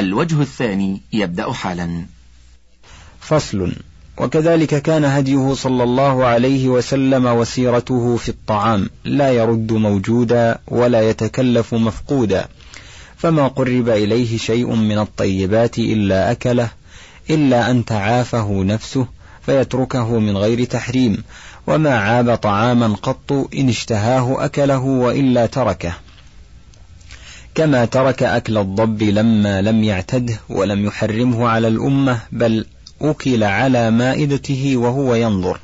الوجه الثاني يبدأ حالا. فصل. وكذلك كان هديه صلى الله عليه وسلم وسيرته في الطعام لا يرد موجودا ولا يتكلف مفقودا. فما قرب إليه شيء من الطيبات إلا أكله إلا أن تعافه نفسه فيتركه من غير تحريم. وما عاب طعاما قط إن اشتهاه أكله وإلا تركه. كما ترك أكل الضب لما لم يعتده ولم يحرمه على الأمة بل أكل على مائدته وهو ينظر.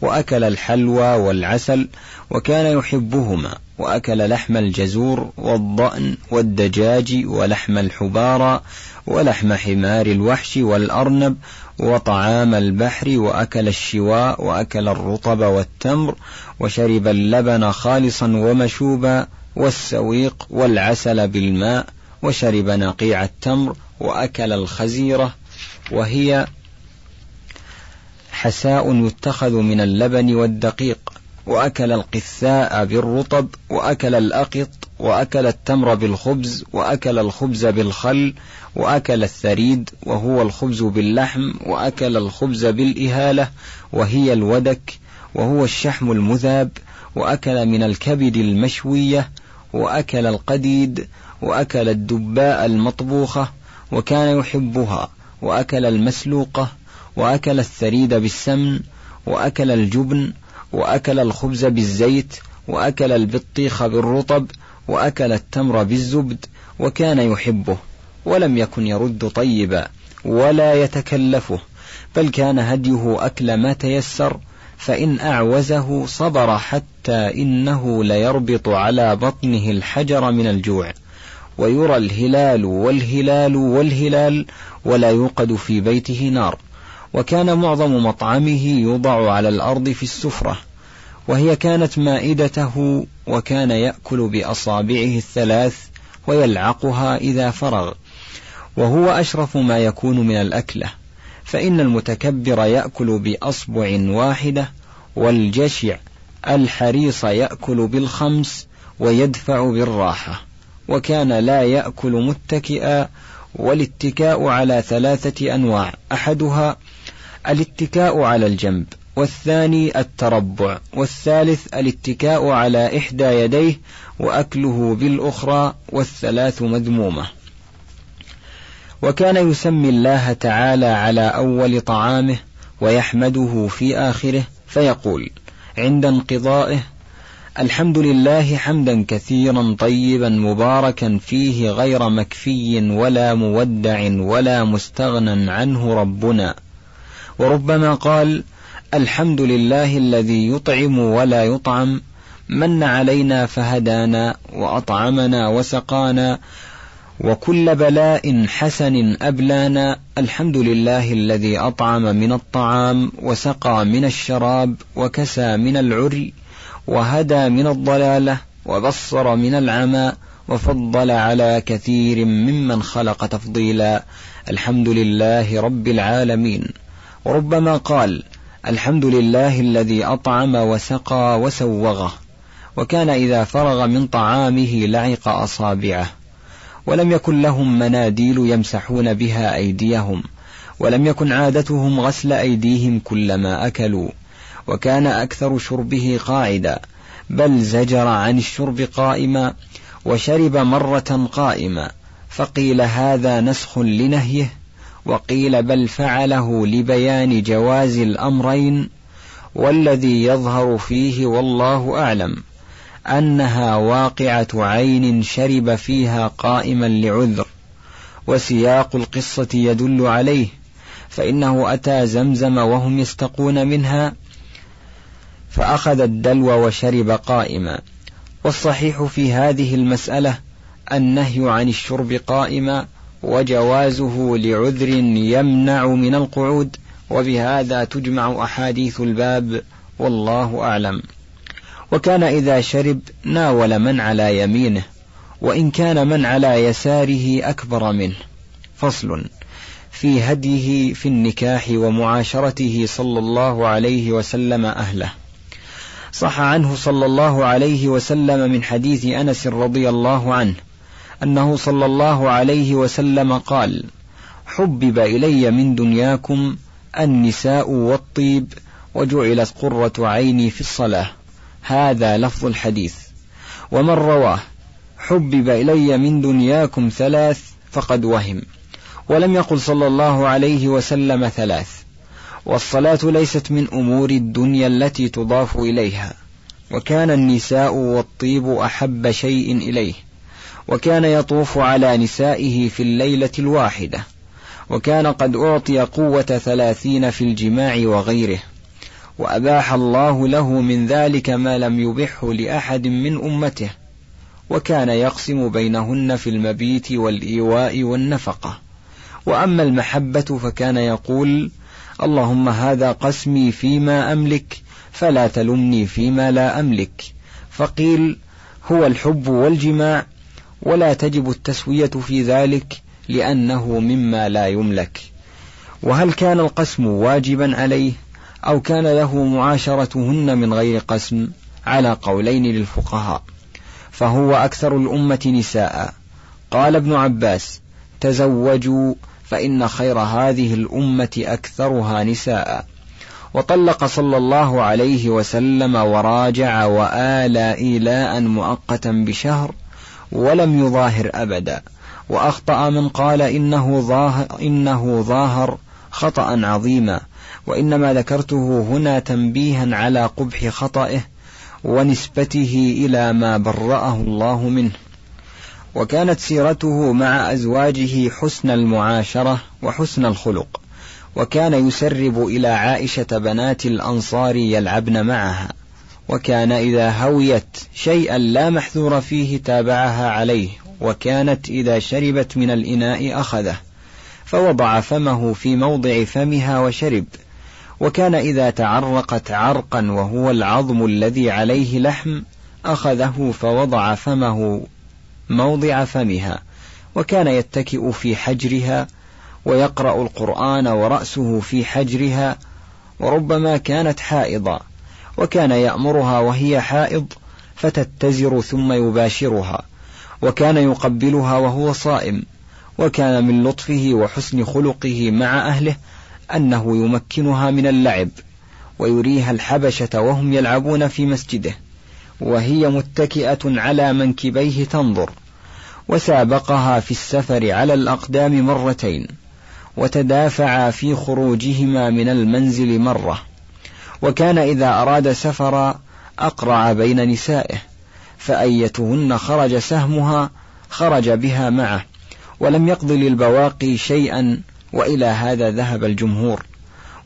وأكل الحلوى والعسل وكان يحبهما وأكل لحم الجزور والضأن والدجاج ولحم الحبارى ولحم حمار الوحش والأرنب وطعام البحر وأكل الشواء وأكل الرطب والتمر وشرب اللبن خالصا ومشوبا والسويق والعسل بالماء وشرب نقيع التمر وأكل الخزيرة وهي حساء يتخذ من اللبن والدقيق وأكل القثاء بالرطب وأكل الأقط وأكل التمر بالخبز وأكل الخبز بالخل وأكل الثريد وهو الخبز باللحم وأكل الخبز بالإهالة وهي الودك وهو الشحم المذاب وأكل من الكبد المشوية وأكل القديد وأكل الدباء المطبوخة وكان يحبها وأكل المسلوقة وأكل الثريد بالسمن وأكل الجبن وأكل الخبز بالزيت وأكل البطيخ بالرطب وأكل التمر بالزبد وكان يحبه ولم يكن يرد طيبا ولا يتكلفه بل كان هديه أكل ما تيسر فإن أعوزه صبر حتى إنه ليربط على بطنه الحجر من الجوع ويرى الهلال والهلال والهلال ولا يوقد في بيته نار. وكان معظم مطعمه يوضع على الأرض في السفرة وهي كانت مائدته وكان يأكل بأصابعه الثلاث ويلعقها إذا فرغ. وهو أشرف ما يكون من الأكلة. فإن المتكبر يأكل بأصبع واحدة والجشع الحريص يأكل بالخمس ويدفع بالراحة. وكان لا يأكل متكئا والاتكاء على ثلاثة أنواع. أحدها الاتكاء على الجنب والثاني التربع والثالث الاتكاء على إحدى يديه وأكله بالأخرى والثلاث مذمومة. وكان يسمي الله تعالى على أول طعامه ويحمده في آخره فيقول عند انقضائه الحمد لله حمدا كثيرا طيبا مباركا فيه غير مكفي ولا مودع ولا مستغنى عنه ربنا. وربما قال الحمد لله الذي يطعم ولا يطعم من علينا فهدانا وأطعمنا وسقانا وكل بلاء حسن أبلانا الحمد لله الذي أطعم من الطعام وسقى من الشراب وكسى من العري وهدى من الضلالة وبصر من العمى وفضل على كثير ممن خلق تفضيلا الحمد لله رب العالمين. وربما قال الحمد لله الذي أطعم وسقى وسوغه وكان إذا فرغ من طعامه لعق أصابعه. ولم يكن لهم مناديل يمسحون بها أيديهم ولم يكن عادتهم غسل أيديهم كلما أكلوا وكان أكثر شربه قاعدا بل زجر عن الشرب قائما وشرب مرة قائما فقيل هذا نسخ لنهيه وقيل بل فعله لبيان جواز الأمرين والذي يظهر فيه والله أعلم. أنها واقعة عين شرب فيها قائما لعذر وسياق القصة يدل عليه فإنه أتى زمزم وهم يستقون منها فأخذ الدلو وشرب قائما. والصحيح في هذه المسألة النهي عن الشرب قائما وجوازه لعذر يمنع من القعود وبهذا تجمع أحاديث الباب والله أعلم. وكان إذا شرب ناول من على يمينه وإن كان من على يساره أكبر منه. فصل. في هديه في النكاح ومعاشرته صلى الله عليه وسلم أهله. صح عنه صلى الله عليه وسلم من حديث أنس رضي الله عنه أنه صلى الله عليه وسلم قال حبب إلي من دنياكم النساء والطيب وجعلت قرة عيني في الصلاة. هذا لفظ الحديث. ومن رواه حبب إلي من دنياكم ثلاث فقد وهم. ولم يقل صلى الله عليه وسلم ثلاث. والصلاة ليست من أمور الدنيا التي تضاف إليها. وكان النساء والطيب أحب شيء إليه. وكان يطوف على نسائه في الليلة الواحدة. وكان قد أعطي قوة ثلاثين في الجماع وغيره. وأباح الله له من ذلك ما لم يبحه لأحد من أمته وكان يقسم بينهن في المبيت والإيواء والنفقة. وأما المحبة فكان يقول اللهم هذا قسمي فيما أملك فلا تلمني فيما لا أملك. فقيل هو الحب والجماع ولا تجب التسوية في ذلك لأنه مما لا يملك. وهل كان القسم واجبا عليه؟ أو كان له معاشرتهن من غير قسم على قولين للفقهاء فهو أكثر الأمة نساء. قال ابن عباس تزوجوا فإن خير هذه الأمة أكثرها نساء. وطلق صلى الله عليه وسلم وراجع وآلى إيلاء مؤقتا بشهر ولم يظاهر أبدا. وأخطأ من قال إنه ظاهر, إنه ظاهر خطأ عظيما وإنما ذكرته هنا تنبيها على قبح خطئه ونسبته إلى ما برأه الله منه. وكانت سيرته مع أزواجه حسن المعاشرة وحسن الخلق وكان يسرب إلى عائشة بنات الأنصار يلعبن معها وكان إذا هويت شيئا لا محذور فيه تابعها عليه وكانت إذا شربت من الإناء أخذه. فوضع فمه في موضع فمها وشرب. وكان إذا تعرقت عرقا وهو العظم الذي عليه لحم أخذه فوضع فمه موضع فمها. وكان يتكئ في حجرها ويقرأ القرآن ورأسه في حجرها وربما كانت حائضا. وكان يأمرها وهي حائض فتتزر ثم يباشرها. وكان يقبلها وهو صائم. وكان من لطفه وحسن خلقه مع أهله أنه يمكنها من اللعب ويريها الحبشة وهم يلعبون في مسجده وهي متكئة على منكبيه تنظر وسابقها في السفر على الأقدام مرتين وتدافعا في خروجهما من المنزل مرة وكان إذا أراد سفرا أقرع بين نسائه فأيتهن خرج سهمها خرج بها معه. ولم يقض للبواقي شيئا وإلى هذا ذهب الجمهور.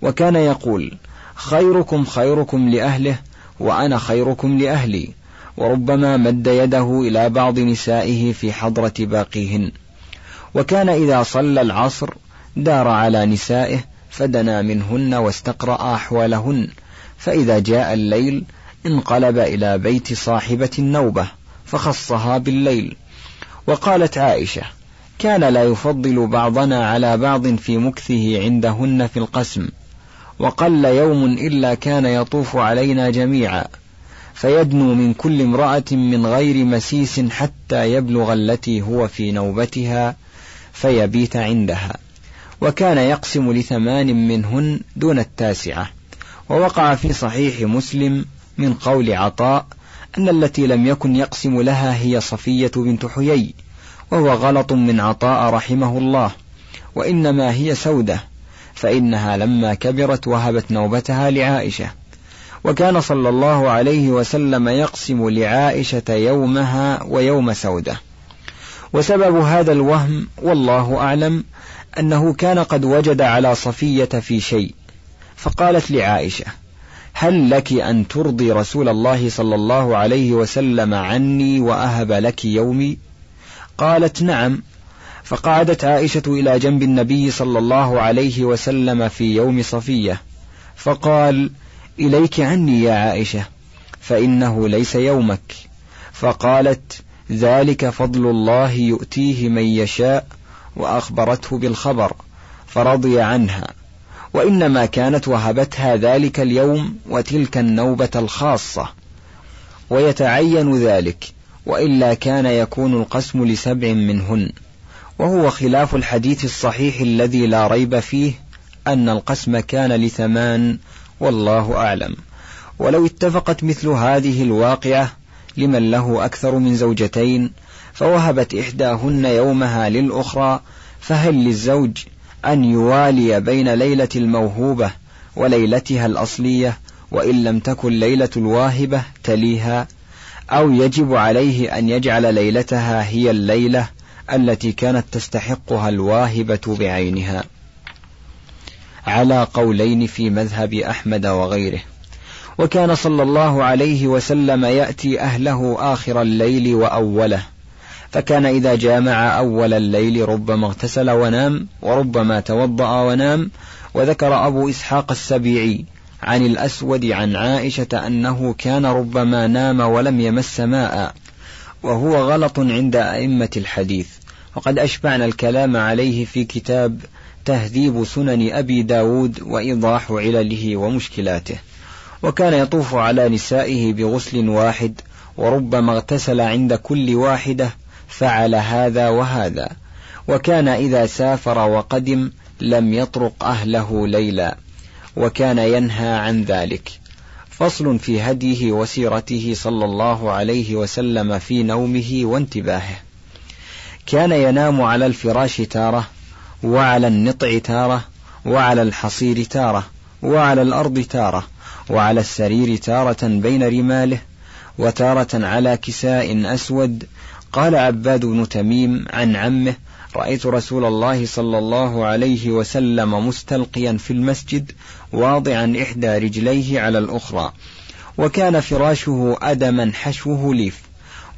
وكان يقول خيركم خيركم لأهله وأنا خيركم لأهلي. وربما مد يده إلى بعض نسائه في حضرة باقيهن. وكان إذا صلى العصر دار على نسائه فدنا منهن واستقرأ أحوالهن. فإذا جاء الليل انقلب إلى بيت صاحبة النوبة فخصها بالليل. وقالت عائشة كان لا يفضل بعضنا على بعض في مكثه عندهن في القسم وقل يوم إلا كان يطوف علينا جميعا فيدنو من كل امرأة من غير مسيس حتى يبلغ التي هو في نوبتها فيبيت عندها وكان يقسم لثمان منهن دون التاسعة ووقع في صحيح مسلم من قول عطاء أن التي لم يكن يقسم لها هي صفية بنت حيي وهو غلط من عطاء رحمه الله وإنما هي سودة فإنها لما كبرت وهبت نوبتها لعائشة. وكان صلى الله عليه وسلم يقسم لعائشة يومها ويوم سودة. وسبب هذا الوهم والله أعلم أنه كان قد وجد على صفية في شيء فقالت لعائشة هل لك أن ترضي رسول الله صلى الله عليه وسلم عني وأهب لك يومي؟ قالت نعم فقعدت عائشة إلى جنب النبي صلى الله عليه وسلم في يوم صفية فقال إليك عني يا عائشة فإنه ليس يومك. فقالت ذلك فضل الله يؤتيه من يشاء وأخبرته بالخبر فرضي عنها. وإنما كانت وهبتها ذلك اليوم وتلك النوبة الخاصة. ويتعين ذلك وإلا كان يكون القسم لسبع منهن. وهو خلاف الحديث الصحيح الذي لا ريب فيه أن القسم كان لثمان والله أعلم. ولو اتفقت مثل هذه الواقعة لمن له أكثر من زوجتين فوهبت إحداهن يومها للأخرى فهل للزوج أن يوالي بين ليلة الموهوبة وليلتها الأصلية وإن لم تكن ليلة الواهبة تليها؟ أو يجب عليه أن يجعل ليلتها هي الليلة التي كانت تستحقها الواهبة بعينها. على قولين في مذهب أحمد وغيره. وكان صلى الله عليه وسلم يأتي أهله آخر الليل وأوله. فكان إذا جامع أول الليل ربما اغتسل ونام وربما توضأ ونام وذكر أبو إسحاق السبيعي عن الأسود عن عائشة أنه كان ربما نام ولم يمس ماء وهو غلط عند أئمة الحديث. وقد أشبعنا الكلام عليه في كتاب تهذيب سنن أبي داود وإيضاح علله ومشكلاته. وكان يطوف على نسائه بغسل واحد وربما اغتسل عند كل واحدة فعل هذا وهذا. وكان إذا سافر وقدم لم يطرق أهله ليلا. وكان ينهى عن ذلك. فصل في هديه وسيرته صلى الله عليه وسلم في نومه وانتباهه. كان ينام على الفراش تارة وعلى النطع تارة وعلى الحصير تارة وعلى الأرض تارة وعلى السرير تارة بين رماله وتارة على كساء أسود. قال عباد بن تميم عن عمه رأيت رسول الله صلى الله عليه وسلم مستلقيا في المسجد واضعا إحدى رجليه على الأخرى وكان فراشه أدما حشوه ليف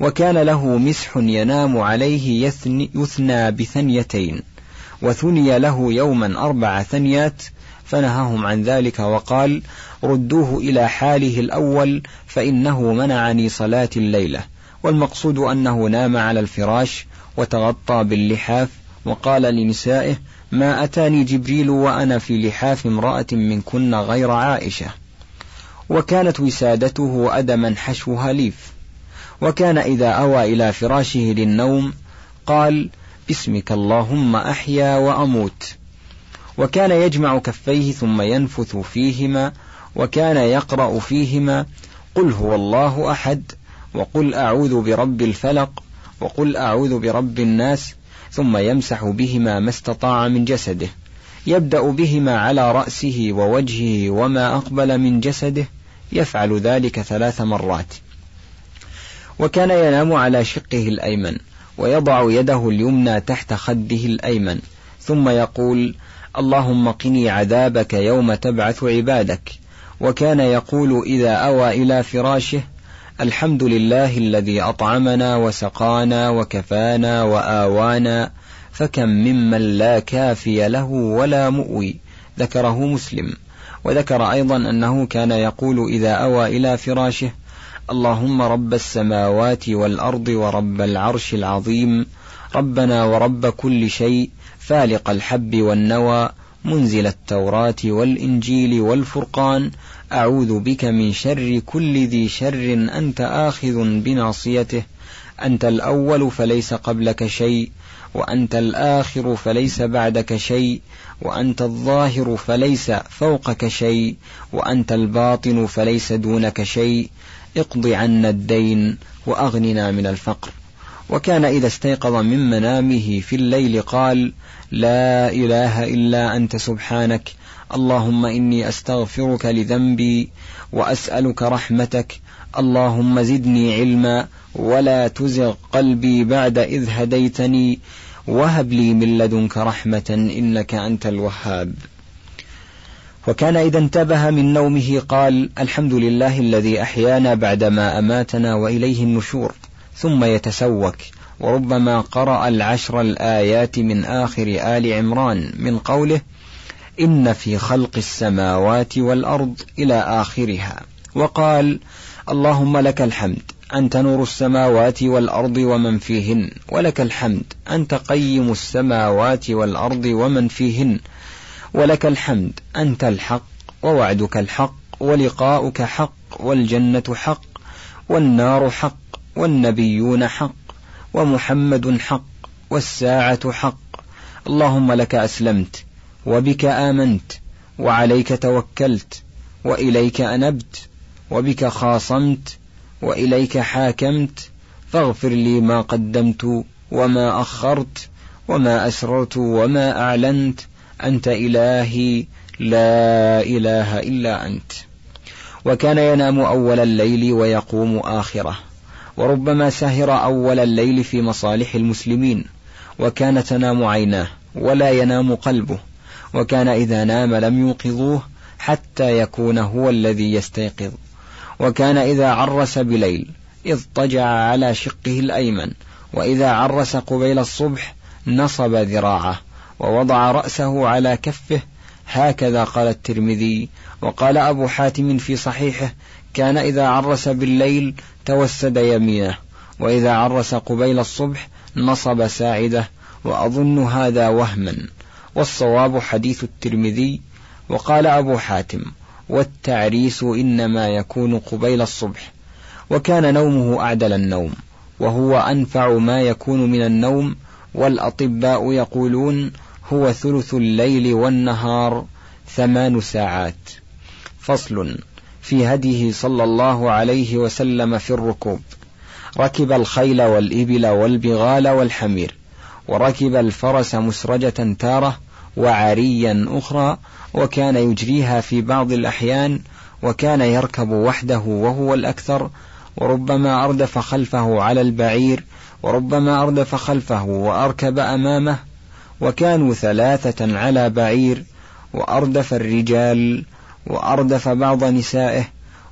وكان له مسح ينام عليه يثني, يثنى بثنيتين وثني له يوما أربع ثنيات فنهاهم عن ذلك وقال ردوه إلى حاله الأول فإنه منعني صلاة الليلة والمقصود أنه نام على الفراش وتغطى باللحاف وقال لنسائه ما أتاني جبريل وأنا في لحاف امرأة منكن غير عائشة. وكانت وسادته أدما حشوها ليف وكان إذا أوى إلى فراشه للنوم قال باسمك اللهم أحيا وأموت. وكان يجمع كفيه ثم ينفث فيهما وكان يقرأ فيهما قل هو الله أحد وقل أعوذ برب الفلق وقل أعوذ برب الناس ثم يمسح بهما ما استطاع من جسده يبدأ بهما على رأسه ووجهه وما أقبل من جسده يفعل ذلك ثلاث مرات. وكان ينام على شقه الأيمن ويضع يده اليمنى تحت خده الأيمن ثم يقول اللهم قني عذابك يوم تبعث عبادك. وكان يقول إذا أوى إلى فراشه الحمد لله الذي أطعمنا وسقانا وكفانا وآوانا فكم ممن لا كافي له ولا مؤوي ذكره مسلم. وذكر أيضا أنه كان يقول إذا أوى إلى فراشه اللهم رب السماوات والأرض ورب العرش العظيم ربنا ورب كل شيء فالق الحب والنوى منزل التوراة والإنجيل والفرقان أعوذ بك من شر كل ذي شر أنت آخذ بناصيته. أنت الأول فليس قبلك شيء وأنت الآخر فليس بعدك شيء وأنت الظاهر فليس فوقك شيء وأنت الباطن فليس دونك شيء. اقض عنا الدين وأغننا من الفقر. وكان إذا استيقظ من منامه في الليل قال لا إله إلا أنت سبحانك اللهم إني أستغفرك لذنبي وأسألك رحمتك. اللهم زدني علما ولا تزغ قلبي بعد إذ هديتني. وهب لي من لدنك رحمة إنك أنت الوهاب. وكان إذا انتبه من نومه قال الحمد لله الذي أحيانا بعدما أماتنا وإليه النشور ثم يتسوك. وربما قرأ العشر الآيات من آخر آل عمران من قوله إن في خلق السماوات والأرض إلى آخرها. وقال اللهم لك الحمد أنت نور السماوات والأرض ومن فيهن ولك الحمد أنت قيم السماوات والأرض ومن فيهن ولك الحمد أنت الحق ووعدك الحق ولقاؤك حق والجنة حق والنار حق والنبيون حق ومحمد حق والساعة حق. اللهم لك أسلمت وبك آمنت وعليك توكلت وإليك أنبت وبك خاصمت وإليك حاكمت. فاغفر لي ما قدمت وما أخرت وما أسررت وما أعلنت. أنت إلهي لا إله إلا أنت. وكان ينام أول الليل ويقوم آخره. وربما سهر أول الليل في مصالح المسلمين. وكان تنام عيناه ولا ينام قلبه. وكان إذا نام لم يوقظوه حتى يكون هو الذي يستيقظ. وكان إذا عرس بليل اضطجع على شقه الأيمن. وإذا عرس قبيل الصبح نصب ذراعه ووضع رأسه على كفه. هكذا قال الترمذي. وقال أبو حاتم في صحيحه كان إذا عرس بالليل توسد يمينه وإذا عرس قبيل الصبح نصب ساعده. وأظن هذا وهما. والصواب حديث الترمذي وقال أبو حاتم والتعريس إنما يكون قبيل الصبح وكان نومه أعدل النوم وهو أنفع ما يكون من النوم والأطباء يقولون هو ثلث الليل والنهار ثمان ساعات. فصل في هديه صلى الله عليه وسلم في الركوب. ركب الخيل والإبل والبغال والحمير وركب الفرس مسرجة تارة وعريا أخرى وكان يجريها في بعض الأحيان وكان يركب وحده وهو الأكثر وربما أردف خلفه على البعير وربما أردف خلفه وأركب أمامه وكانوا ثلاثة على بعير وأردف الرجال وأردف بعض نسائه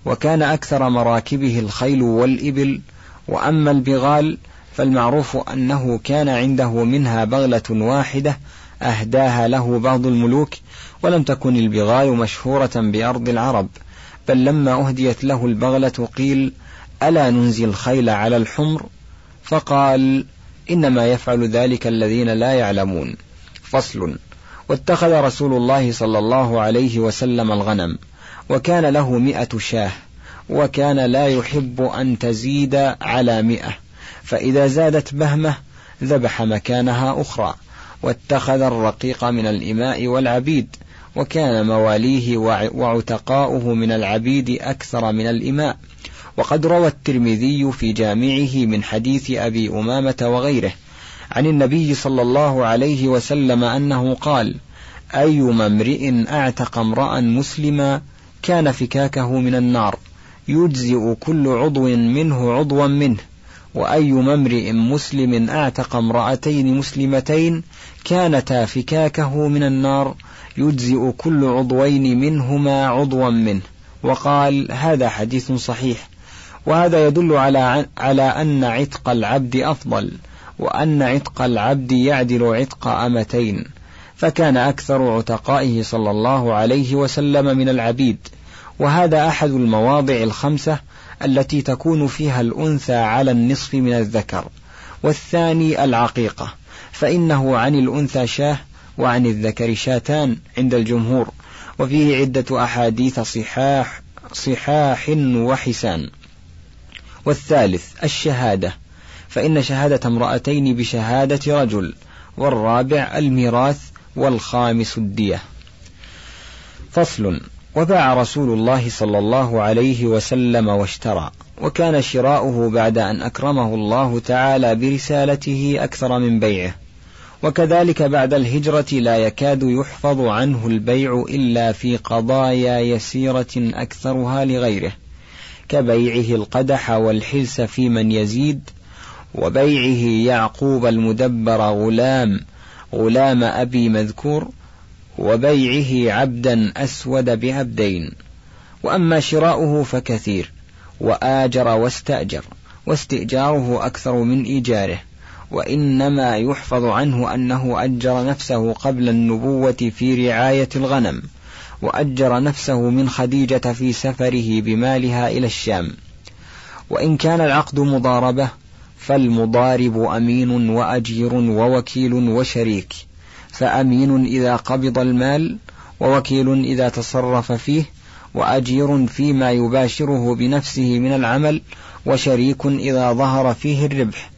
وكان أكثر مراكبه الخيل والإبل. وأما البغال فالمعروف أنه كان عنده منها بغلة واحدة أهداها له بعض الملوك ولم تكن البغال مشهورة بأرض العرب بل لما أهديت له البغلة قيل ألا ننزي الخيل على الحمر؟ فقال إنما يفعل ذلك الذين لا يعلمون. فصل واتخذ رسول الله صلى الله عليه وسلم الغنم وكان له مئة شاه وكان لا يحب أن تزيد على مئة فإذا زادت بهمة ذبح مكانها أخرى. واتخذ الرقيق من الإماء والعبيد وكان مواليه وعتقاؤه من العبيد أكثر من الإماء. وقد روى الترمذي في جامعه من حديث أبي أمامة وغيره عن النبي صلى الله عليه وسلم أنه قال أيما امرئ أعتق امرأ مسلما كان فكاكه من النار يجزئ كل عضو منه عضوا منه وأيما امرئ مسلم أعتق امرأتين مسلمتين كانتا فكاكه من النار يجزئ كل عضوين منهما عضوا منه. وقال هذا حديث صحيح. وهذا يدل على على أن عتق العبد أفضل وأن عتق العبد يعدل عتق أمتين. فكان أكثر عتقائه صلى الله عليه وسلم من العبيد. وهذا أحد المواضع الخمسة التي تكون فيها الأنثى على النصف من الذكر والثاني العقيقة فإنه عن الأنثى شاه وعن الذكر شاتان عند الجمهور وفيه عدة أحاديث صحاح صحاح وحسان. والثالث الشهادة فإن شهادة امرأتين بشهادة رجل والرابع الميراث والخامس الدية. فصل. وباع رسول الله صلى الله عليه وسلم واشترى وكان شراؤه بعد أن أكرمه الله تعالى برسالته أكثر من بيعه. وكذلك بعد الهجرة لا يكاد يحفظ عنه البيع إلا في قضايا يسيرة أكثرها لغيره كبيعه القدح والحلس في من يزيد وبيعه يعقوب المدبر غلام غلام أبي مذكور وبيعه عبدا أسود بعبدين وأما شراؤه فكثير وآجر واستأجر واستئجاره أكثر من إيجاره وإنما يحفظ عنه أنه أجر نفسه قبل النبوة في رعاية الغنم وأجر نفسه من خديجة في سفره بمالها إلى الشام. وإن كان العقد مضاربة فالمضارب أمين وأجير ووكيل وشريك. فأمين إذا قبض المال ووكيل إذا تصرف فيه وأجير فيما يباشره بنفسه من العمل وشريك إذا ظهر فيه الربح.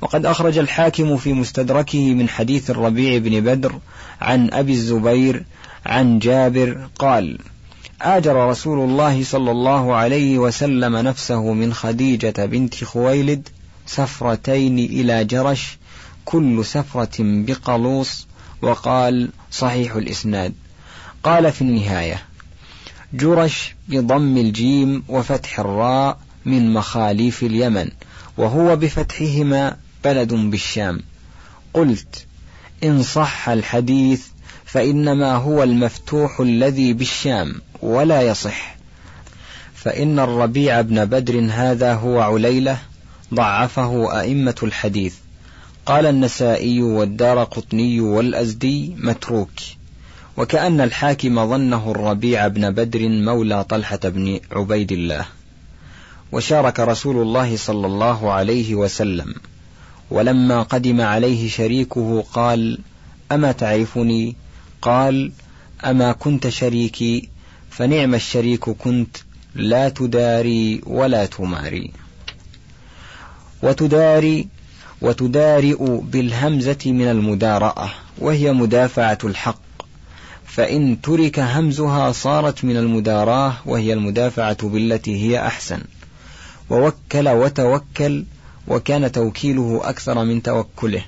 وقد أخرج الحاكم في مستدركه من حديث الربيع بن بدر عن أبي الزبير عن جابر قال آجر رسول الله صلى الله عليه وسلم نفسه من خديجة بنت خويلد سفرتين إلى جرش كل سفرة بقلوص وقال صحيح الإسناد. قال في النهاية جرش بضم الجيم وفتح الراء من مخاليف اليمن وهو بفتحهما بلد بالشام. قلت إن صح الحديث فإنما هو المفتوح الذي بالشام ولا يصح. فإن الربيع بن بدر هذا هو عليلة ضعفه أئمة الحديث. قال النسائي والدار قطني والأزدي متروك. وكأن الحاكم ظنه الربيع بن بدر مولى طلحة بن عبيد الله. وشارك رسول الله صلى الله عليه وسلم. ولما قدم عليه شريكه قال أما تعرفني؟ قال أما كنت شريكي فنعم الشريك كنت لا تداري ولا تماري. وتداري وتدارئ بالهمزة من المدارأة وهي مدافعة الحق. فإن ترك همزها صارت من المدارأة وهي المدافعة بالتي هي أحسن. ووكل وتوكل وكان توكيله أكثر من توكله.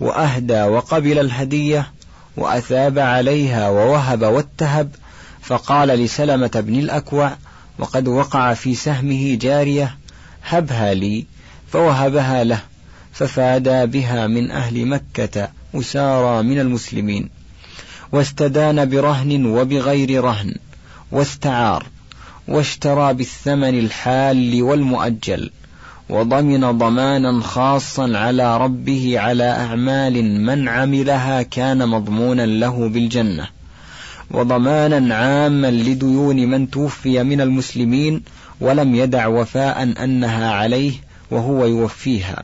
وأهدى وقبل الهدية وأثاب عليها ووهب واتهب. فقال لسلمة بن الأكوع وقد وقع في سهمه جارية هبها لي. فوهبها له. ففادى بها من أهل مكة أسارى من المسلمين. واستدان برهن وبغير رهن واستعار واشترى بالثمن الحال والمؤجل وضمن ضمانا خاصا على ربه على أعمال من عملها كان مضمونا له بالجنة وضمانا عاما لديون من توفي من المسلمين ولم يدع وفاء أنها عليه وهو يوفيها.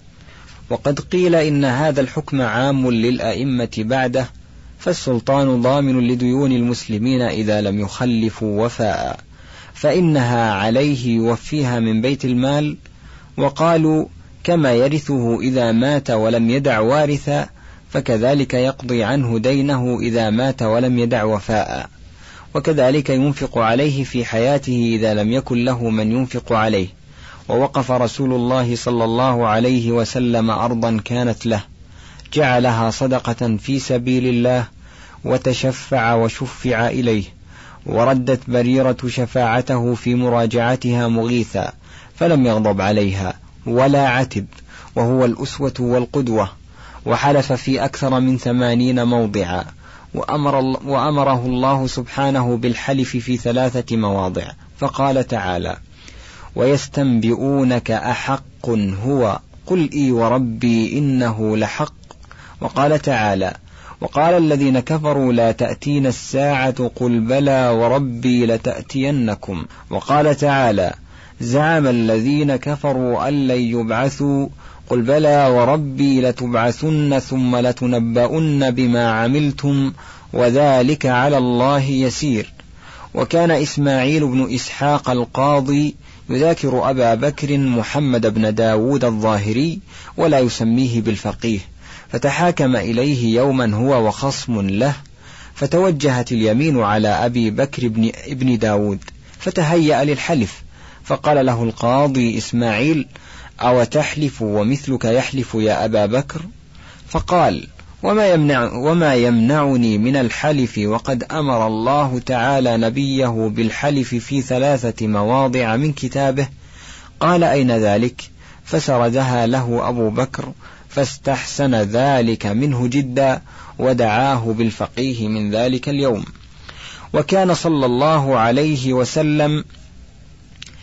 وقد قيل إن هذا الحكم عام للأئمة بعده فالسلطان ضامن لديون المسلمين إذا لم يخلفوا وفاء فإنها عليه يوفيها من بيت المال وقالوا كما يرثه إذا مات ولم يدع وارثا فكذلك يقضي عنه دينه إذا مات ولم يدع وفاء وكذلك ينفق عليه في حياته إذا لم يكن له من ينفق عليه. ووقف رسول الله صلى الله عليه وسلم أرضا كانت له جعلها صدقة في سبيل الله وتشفع وشفع إليه وردت بريرة شفاعته في مراجعتها مغيثا فلم يغضب عليها ولا عتب وهو الأسوة والقدوة وحلف في أكثر من ثمانين موضعا وأمر وأمره الله سبحانه بالحلف في ثلاثة مواضع فقال تعالى ويستنبئونك أحق هو قل إي وربي إنه لحق. وقال تعالى وقال الذين كفروا لا تأتين الساعة قل بلى وربي لتأتينكم. وقال تعالى زعم الذين كفروا أن لن يبعثوا. قل بلى وربي لتبعثن ثم لتنبؤن بما عملتم وذلك على الله يسير. وكان إسماعيل بن إسحاق القاضي يذاكر أبا بكر محمد بن داود الظاهري ولا يسميه بالفقيه فتحاكم إليه يوما هو وخصم له فتوجهت اليمين على أبي بكر بن ابن داود فتهيأ للحلف فقال له القاضي إسماعيل أو تحلف ومثلك يحلف يا أبا بكر؟ فقال وما, يمنع وما يمنعني من الحلف وقد أمر الله تعالى نبيه بالحلف في ثلاثة مواضع من كتابه. قال أين ذلك؟ فسردها له أبو بكر فاستحسن ذلك منه جدا ودعاه بالفقيه من ذلك اليوم. وكان صلى الله عليه وسلم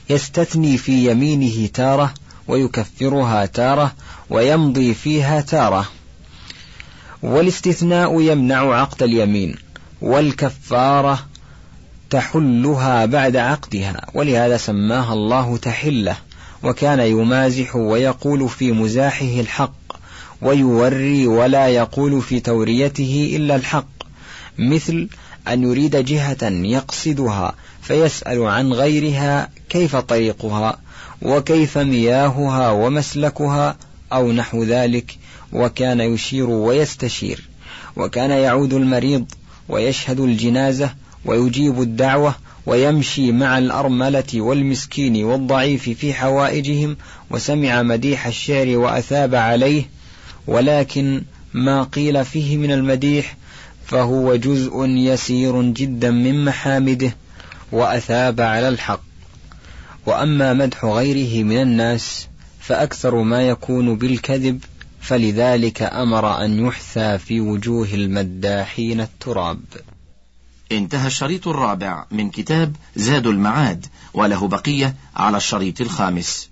يستثني في يمينه تارة ويكفرها تارة ويمضي فيها تارة. والاستثناء يمنع عقد اليمين والكفارة تحلها بعد عقدها ولهذا سماها الله تحلة وكان يمازح ويقول في مزاحه الحق ويوري ولا يقول في توريته إلا الحق مثل أن يريد جهة يقصدها فيسأل عن غيرها كيف طريقها وكيف مياهها ومسلكها أو نحو ذلك وكان يشير ويستشير. وكان يعود المريض ويشهد الجنازة ويجيب الدعوة ويمشي مع الأرملة والمسكين والضعيف في حوائجهم وسمع مديح الشعر وأثاب عليه. ولكن ما قيل فيه من المديح فهو جزء يسير جدا من محامده وأثاب على الحق. وأما مدح غيره من الناس فأكثر ما يكون بالكذب فلذلك أمر أن يحثى في وجوه المداحين التراب. انتهى الشريط الرابع من كتاب زاد المعاد وله بقية على الشريط الخامس.